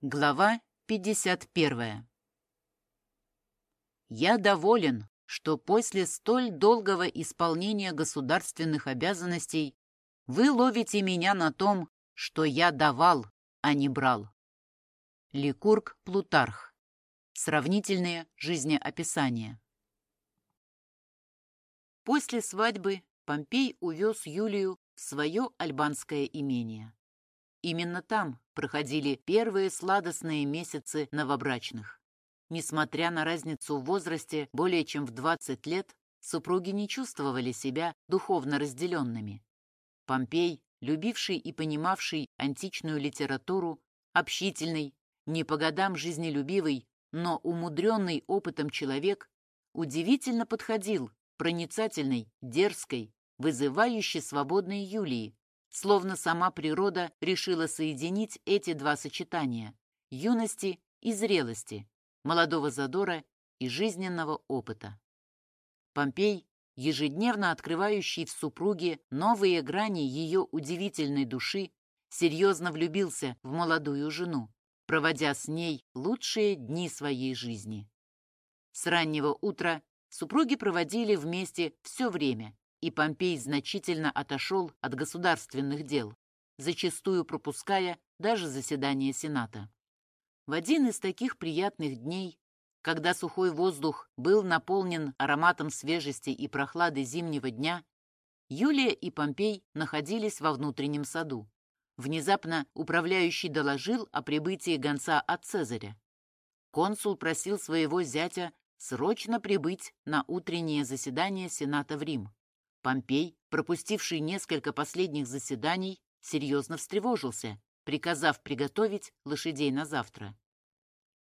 Глава 51 Я доволен, что после столь долгого исполнения государственных обязанностей вы ловите меня на том, что я давал, а не брал. Ликург Плутарх. Сравнительные жизнеописания. После свадьбы Помпей увез Юлию в свое альбанское имение. Именно там проходили первые сладостные месяцы новобрачных. Несмотря на разницу в возрасте более чем в 20 лет, супруги не чувствовали себя духовно разделенными. Помпей, любивший и понимавший античную литературу, общительный, не по годам жизнелюбивый, но умудренный опытом человек, удивительно подходил проницательной, дерзкой, вызывающей свободной Юлии, Словно сама природа решила соединить эти два сочетания – юности и зрелости, молодого задора и жизненного опыта. Помпей, ежедневно открывающий в супруге новые грани ее удивительной души, серьезно влюбился в молодую жену, проводя с ней лучшие дни своей жизни. С раннего утра супруги проводили вместе все время, и Помпей значительно отошел от государственных дел, зачастую пропуская даже заседание Сената. В один из таких приятных дней, когда сухой воздух был наполнен ароматом свежести и прохлады зимнего дня, Юлия и Помпей находились во внутреннем саду. Внезапно управляющий доложил о прибытии гонца от Цезаря. Консул просил своего зятя срочно прибыть на утреннее заседание Сената в Рим. Помпей, пропустивший несколько последних заседаний, серьезно встревожился, приказав приготовить лошадей на завтра.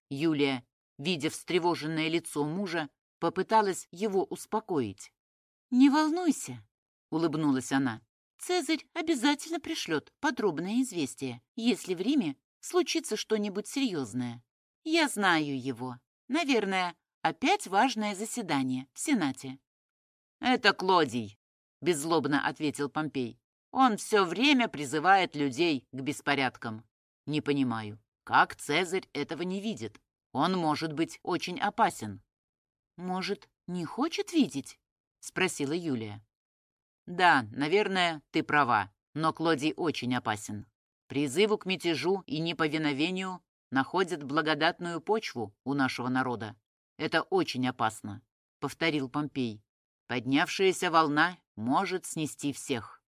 Юлия, видя встревоженное лицо мужа, попыталась его успокоить. «Не волнуйся», — улыбнулась она. «Цезарь обязательно пришлет подробное известие, если в Риме случится что-нибудь серьезное. Я знаю его. Наверное, опять важное заседание в Сенате». «Это Клодий», беззлобно ответил Помпей. Он все время призывает людей к беспорядкам. Не понимаю, как Цезарь этого не видит? Он может быть очень опасен. Может, не хочет видеть? Спросила Юлия. Да, наверное, ты права, но Клодий очень опасен. Призыву к мятежу и неповиновению находят благодатную почву у нашего народа. Это очень опасно, повторил Помпей. Поднявшаяся волна может снести всех.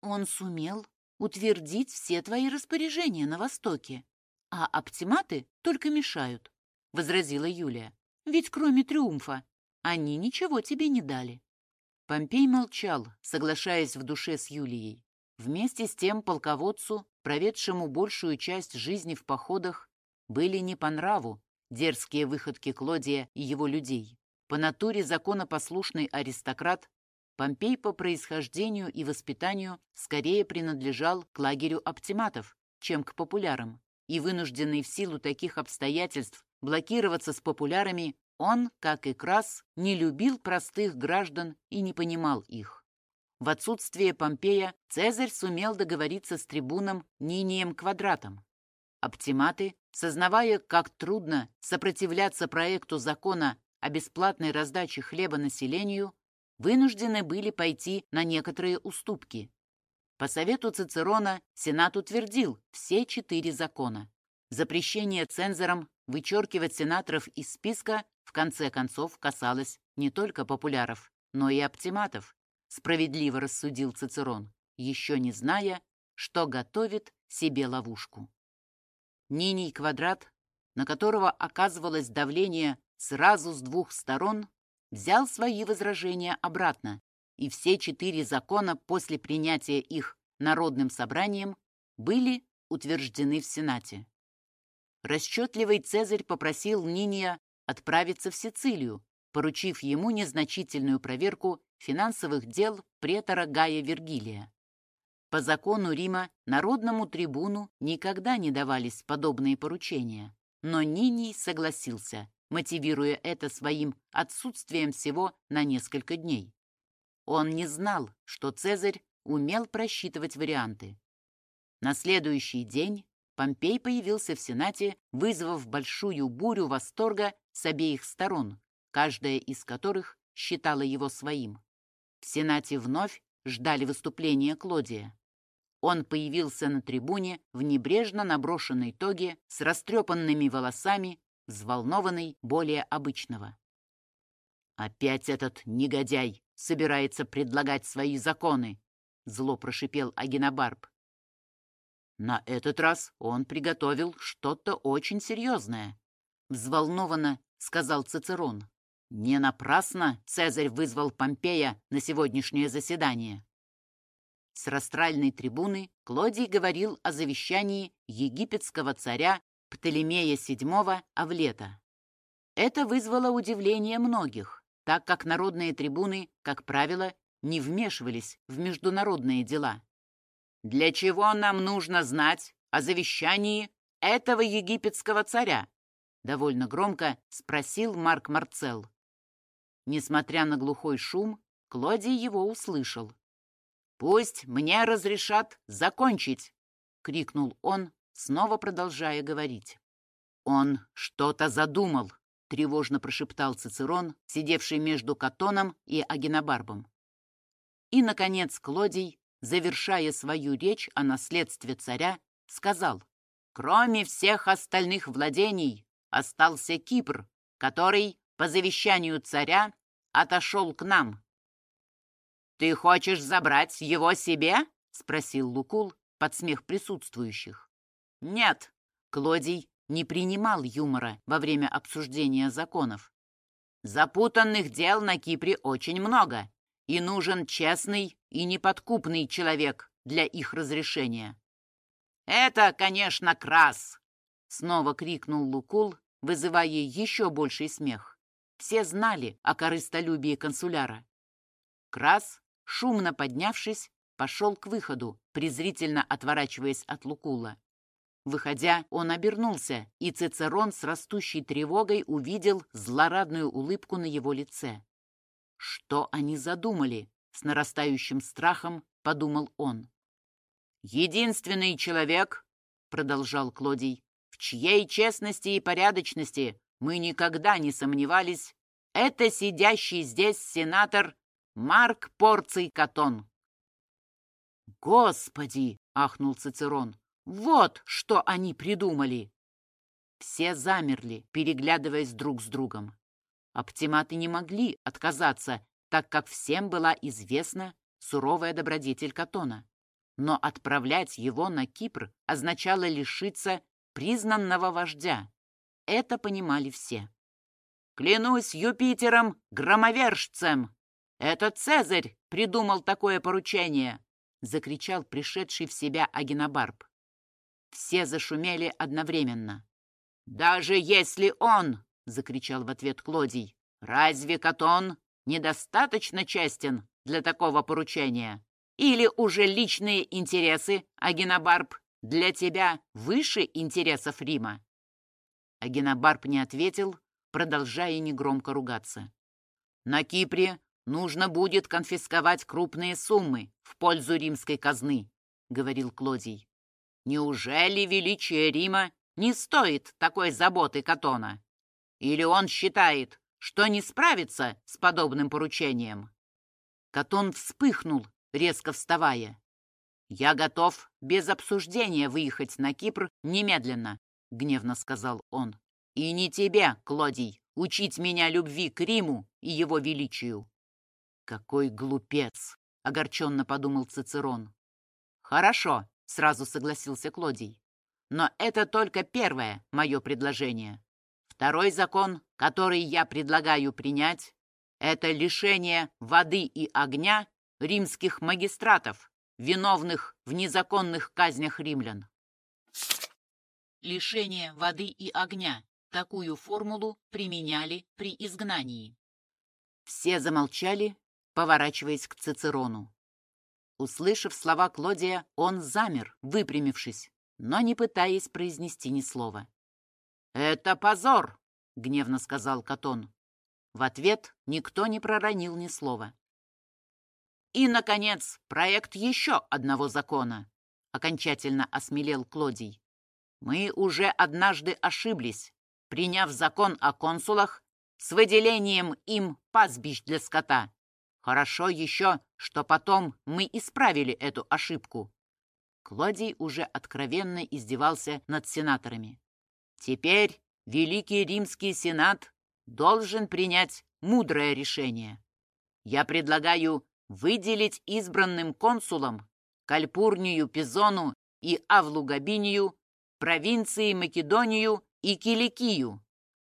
Он сумел утвердить все твои распоряжения на Востоке, а оптиматы только мешают, — возразила Юлия. Ведь кроме триумфа они ничего тебе не дали. Помпей молчал, соглашаясь в душе с Юлией. Вместе с тем полководцу, проведшему большую часть жизни в походах, были не по нраву дерзкие выходки Клодия и его людей. По натуре законопослушный аристократ, Помпей по происхождению и воспитанию скорее принадлежал к лагерю оптиматов, чем к популярам, и вынужденный в силу таких обстоятельств блокироваться с популярами, он, как и Крас, не любил простых граждан и не понимал их. В отсутствие Помпея Цезарь сумел договориться с трибуном Нинием Квадратом. Оптиматы, сознавая, как трудно сопротивляться проекту закона о бесплатной раздаче хлеба населению, вынуждены были пойти на некоторые уступки. По совету Цицерона Сенат утвердил все четыре закона. Запрещение цензорам вычеркивать сенаторов из списка в конце концов касалось не только популяров, но и оптиматов, справедливо рассудил Цицерон, еще не зная, что готовит себе ловушку. Ниний квадрат, на которого оказывалось давление сразу с двух сторон взял свои возражения обратно, и все четыре закона после принятия их Народным собранием были утверждены в Сенате. Расчетливый Цезарь попросил Ниния отправиться в Сицилию, поручив ему незначительную проверку финансовых дел претора Гая Вергилия. По закону Рима народному трибуну никогда не давались подобные поручения, но Ниний согласился, мотивируя это своим отсутствием всего на несколько дней. Он не знал, что Цезарь умел просчитывать варианты. На следующий день Помпей появился в Сенате, вызвав большую бурю восторга с обеих сторон, каждая из которых считала его своим. В Сенате вновь ждали выступления Клодия. Он появился на трибуне в небрежно наброшенной тоге с растрепанными волосами, взволнованный более обычного. «Опять этот негодяй собирается предлагать свои законы!» — зло прошипел Агинабарб. На этот раз он приготовил что-то очень серьезное. Взволнованно сказал Цицерон. Не напрасно Цезарь вызвал Помпея на сегодняшнее заседание. С растральной трибуны Клодий говорил о завещании египетского царя Птолемея VII Авлета. Это вызвало удивление многих, так как народные трибуны, как правило, не вмешивались в международные дела. Для чего нам нужно знать о завещании этого египетского царя? Довольно громко спросил Марк Марцел. Несмотря на глухой шум, Клодий его услышал. «Пусть мне разрешат закончить!» — крикнул он, снова продолжая говорить. «Он что-то задумал!» — тревожно прошептал Цицерон, сидевший между Катоном и Агенобарбом. И, наконец, Клодий завершая свою речь о наследстве царя, сказал, «Кроме всех остальных владений остался Кипр, который, по завещанию царя, отошел к нам». «Ты хочешь забрать его себе?» — спросил Лукул под смех присутствующих. «Нет», — Клодий не принимал юмора во время обсуждения законов. «Запутанных дел на Кипре очень много, и нужен честный и неподкупный человек для их разрешения. «Это, конечно, Крас!» — снова крикнул Лукул, вызывая еще больший смех. Все знали о корыстолюбии консуляра. Крас, шумно поднявшись, пошел к выходу, презрительно отворачиваясь от Лукула. Выходя, он обернулся, и Цицерон с растущей тревогой увидел злорадную улыбку на его лице. Что они задумали? С нарастающим страхом подумал он. «Единственный человек, — продолжал Клодий, — в чьей честности и порядочности мы никогда не сомневались, это сидящий здесь сенатор Марк Порций Катон». «Господи!» — ахнул Цицерон. «Вот что они придумали!» Все замерли, переглядываясь друг с другом. Оптиматы не могли отказаться, так как всем была известна суровая добродетель Катона. Но отправлять его на Кипр означало лишиться признанного вождя. Это понимали все. «Клянусь Юпитером, громовержцем! Это Цезарь придумал такое поручение!» закричал пришедший в себя Агинобарб. Все зашумели одновременно. «Даже если он — закричал в ответ Клодий. «Разве Катон недостаточно честен для такого поручения? Или уже личные интересы, Агинобарб, для тебя выше интересов Рима?» Агинобарб не ответил, продолжая негромко ругаться. «На Кипре нужно будет конфисковать крупные суммы в пользу римской казны», — говорил Клодий. «Неужели величие Рима не стоит такой заботы Катона? Или он считает, что не справится с подобным поручением?» Катон вспыхнул, резко вставая. «Я готов без обсуждения выехать на Кипр немедленно», — гневно сказал он. «И не тебе, Клодий, учить меня любви к Риму и его величию». «Какой глупец!» — огорченно подумал Цицерон. «Хорошо», — сразу согласился Клодий. «Но это только первое мое предложение. Второй закон, который я предлагаю принять, это лишение воды и огня римских магистратов, виновных в незаконных казнях римлян. Лишение воды и огня. Такую формулу применяли при изгнании. Все замолчали, поворачиваясь к Цицерону. Услышав слова Клодия, он замер, выпрямившись, но не пытаясь произнести ни слова. «Это позор!» — гневно сказал Катон. В ответ никто не проронил ни слова. «И, наконец, проект еще одного закона!» — окончательно осмелел Клодий. Мы уже однажды ошиблись, приняв закон о консулах с выделением им пастбищ для скота. Хорошо еще, что потом мы исправили эту ошибку. Клодий уже откровенно издевался над сенаторами. Теперь Великий Римский Сенат должен принять мудрое решение. Я предлагаю выделить избранным консулам Кальпурнию Пизону и Авлу Габинию, провинции Македонию и Киликию.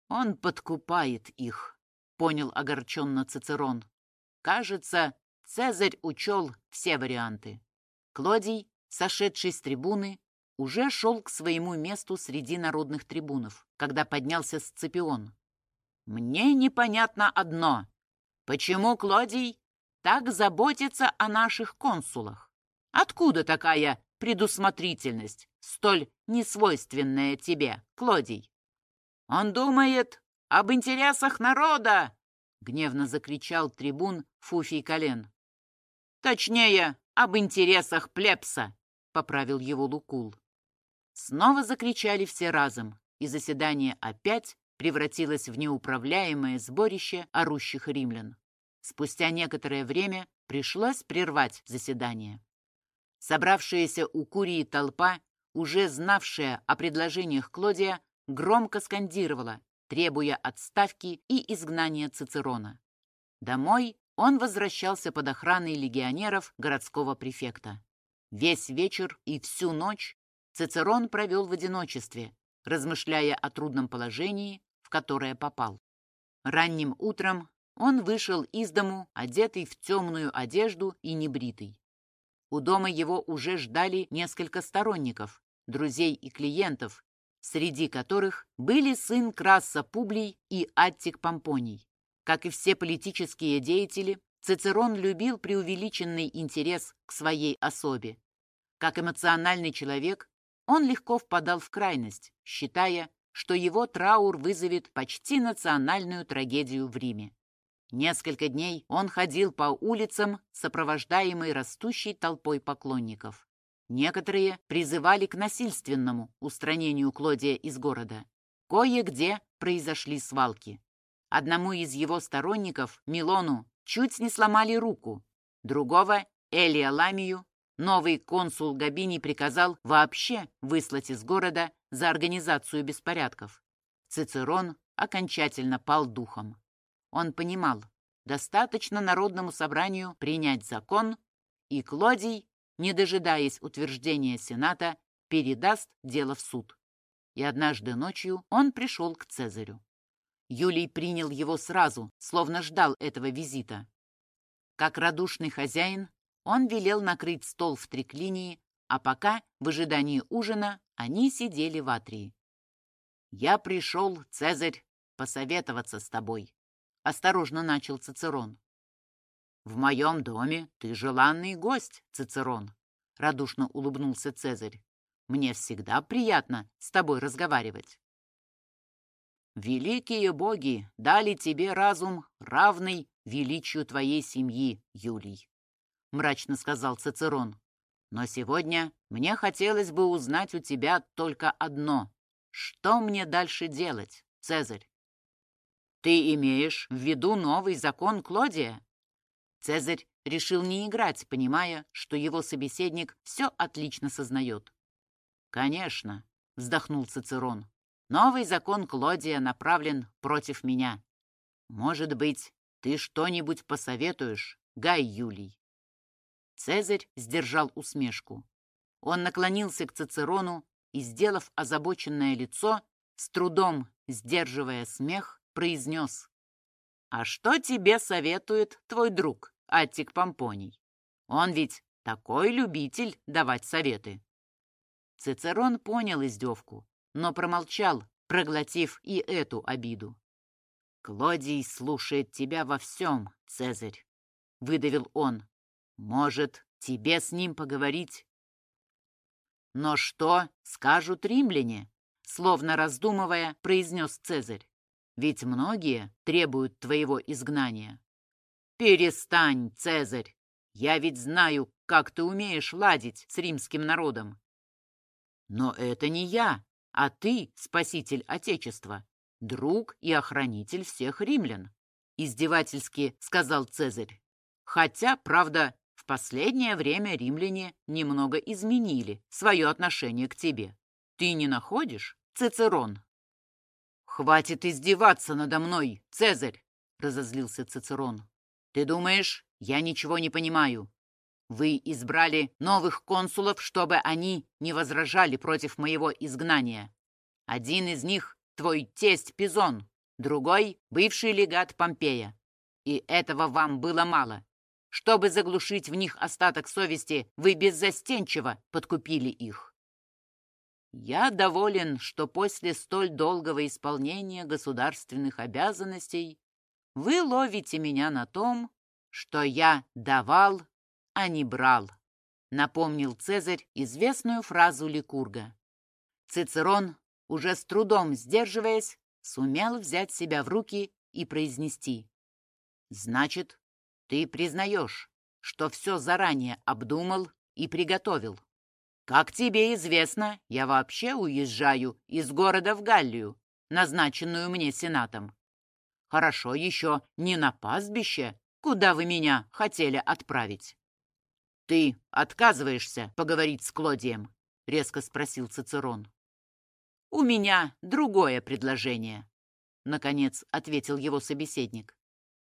Он подкупает их, понял огорченно Цицерон. Кажется, Цезарь учел все варианты. Клодий, сошедший с трибуны, уже шел к своему месту среди народных трибунов, когда поднялся Сципион. «Мне непонятно одно. Почему Клодий так заботится о наших консулах? Откуда такая предусмотрительность, столь несвойственная тебе, Клодий? Он думает об интересах народа, гневно закричал трибун Фуфий Колен. Точнее, об интересах плебса, поправил его Лукул. Снова закричали все разом, и заседание опять превратилось в неуправляемое сборище орущих римлян. Спустя некоторое время пришлось прервать заседание. Собравшаяся у Курии толпа, уже знавшая о предложениях Клодия, громко скандировала, требуя отставки и изгнания Цицерона. Домой он возвращался под охраной легионеров городского префекта. Весь вечер и всю ночь Цицерон провел в одиночестве, размышляя о трудном положении, в которое попал. Ранним утром он вышел из дому, одетый в темную одежду и небритый. У дома его уже ждали несколько сторонников, друзей и клиентов, среди которых были сын Краса Публий и Аттик Помпоний. Как и все политические деятели, Цицерон любил преувеличенный интерес к своей особе. Как эмоциональный человек, он легко впадал в крайность, считая, что его траур вызовет почти национальную трагедию в Риме. Несколько дней он ходил по улицам, сопровождаемый растущей толпой поклонников. Некоторые призывали к насильственному устранению Клодия из города. Кое-где произошли свалки. Одному из его сторонников, Милону, чуть не сломали руку. Другого, Элия Ламию, новый консул Габини приказал вообще выслать из города за организацию беспорядков. Цицерон окончательно пал духом. Он понимал, достаточно Народному собранию принять закон, и Клодий, не дожидаясь утверждения Сената, передаст дело в суд. И однажды ночью он пришел к Цезарю. Юлий принял его сразу, словно ждал этого визита. Как радушный хозяин, он велел накрыть стол в триклинии, а пока, в ожидании ужина, они сидели в атрии. «Я пришел, Цезарь, посоветоваться с тобой», — осторожно начал Цицерон. «В моем доме ты желанный гость, Цицерон», — радушно улыбнулся Цезарь. «Мне всегда приятно с тобой разговаривать». «Великие боги дали тебе разум, равный величию твоей семьи, Юлий», — мрачно сказал Цицерон. «Но сегодня мне хотелось бы узнать у тебя только одно. Что мне дальше делать, Цезарь?» «Ты имеешь в виду новый закон Клодия?» Цезарь решил не играть, понимая, что его собеседник все отлично сознает. «Конечно», — вздохнул Цицерон, — «новый закон Клодия направлен против меня. Может быть, ты что-нибудь посоветуешь, Гай Юлий?» Цезарь сдержал усмешку. Он наклонился к Цицерону и, сделав озабоченное лицо, с трудом сдерживая смех, произнес. «А что тебе советует твой друг, Аттик Помпоний? Он ведь такой любитель давать советы». Цицерон понял издевку, но промолчал, проглотив и эту обиду. «Клодий слушает тебя во всем, Цезарь», — выдавил он. «Может, тебе с ним поговорить?» «Но что скажут римляне?» Словно раздумывая, произнес Цезарь ведь многие требуют твоего изгнания. Перестань, Цезарь! Я ведь знаю, как ты умеешь ладить с римским народом. Но это не я, а ты спаситель Отечества, друг и охранитель всех римлян», — издевательски сказал Цезарь. «Хотя, правда, в последнее время римляне немного изменили свое отношение к тебе. Ты не находишь, Цицерон?» «Хватит издеваться надо мной, Цезарь!» — разозлился Цицерон. «Ты думаешь, я ничего не понимаю? Вы избрали новых консулов, чтобы они не возражали против моего изгнания. Один из них — твой тесть Пизон, другой — бывший легат Помпея. И этого вам было мало. Чтобы заглушить в них остаток совести, вы беззастенчиво подкупили их. Я доволен, что после столь долгого исполнения государственных обязанностей вы ловите меня на том, что я давал а не брал», — напомнил Цезарь известную фразу Ликурга. Цицерон, уже с трудом сдерживаясь, сумел взять себя в руки и произнести. «Значит, ты признаешь, что все заранее обдумал и приготовил. Как тебе известно, я вообще уезжаю из города в Галлию, назначенную мне сенатом. Хорошо еще не на пастбище, куда вы меня хотели отправить. «Ты отказываешься поговорить с Клодием?» — резко спросил Цицерон. «У меня другое предложение», — наконец ответил его собеседник.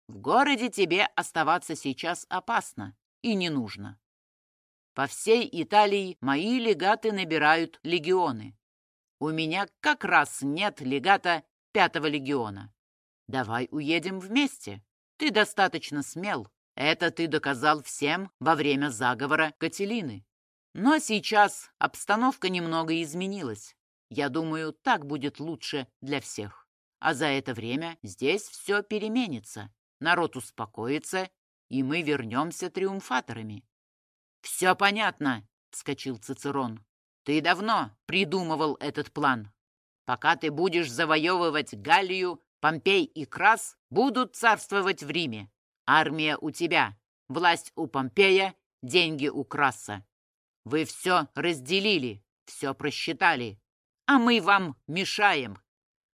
«В городе тебе оставаться сейчас опасно и не нужно. По всей Италии мои легаты набирают легионы. У меня как раз нет легата пятого легиона. Давай уедем вместе. Ты достаточно смел, это ты доказал всем во время заговора Кателины. Но сейчас обстановка немного изменилась. Я думаю, так будет лучше для всех. А за это время здесь все переменится. Народ успокоится, и мы вернемся триумфаторами. «Все понятно», — вскочил Цицерон. «Ты давно придумывал этот план. Пока ты будешь завоевывать Галлию, Помпей и Крас будут царствовать в Риме. Армия у тебя, власть у Помпея, деньги у Краса. Вы все разделили, все просчитали, а мы вам мешаем.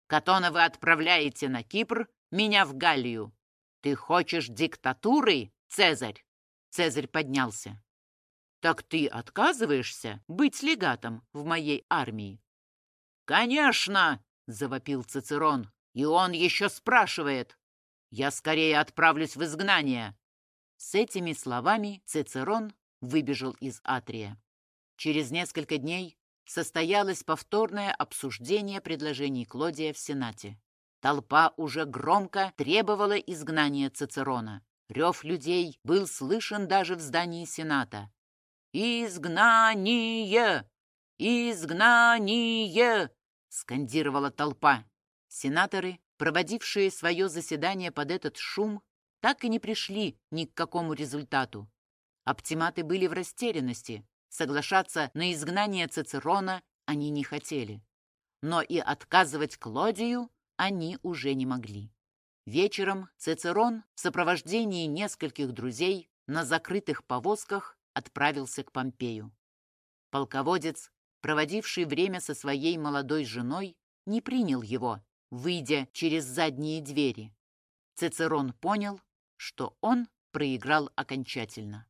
Катона вы отправляете на Кипр, меня в Галлию. Ты хочешь диктатуры, Цезарь?» Цезарь поднялся. «Так ты отказываешься быть легатом в моей армии?» «Конечно!» — завопил Цицерон. «И он еще спрашивает, я скорее отправлюсь в изгнание!» С этими словами Цицерон выбежал из Атрия. Через несколько дней состоялось повторное обсуждение предложений Клодия в Сенате. Толпа уже громко требовала изгнания Цицерона. Рев людей был слышен даже в здании Сената. «Изгнание! Изгнание!» — скандировала толпа. Сенаторы проводившие свое заседание под этот шум, так и не пришли ни к какому результату. Оптиматы были в растерянности. Соглашаться на изгнание Цицерона они не хотели. Но и отказывать Клодию они уже не могли. Вечером Цицерон в сопровождении нескольких друзей на закрытых повозках отправился к Помпею. Полководец, проводивший время со своей молодой женой, не принял его выйдя через задние двери. Цицерон понял, что он проиграл окончательно.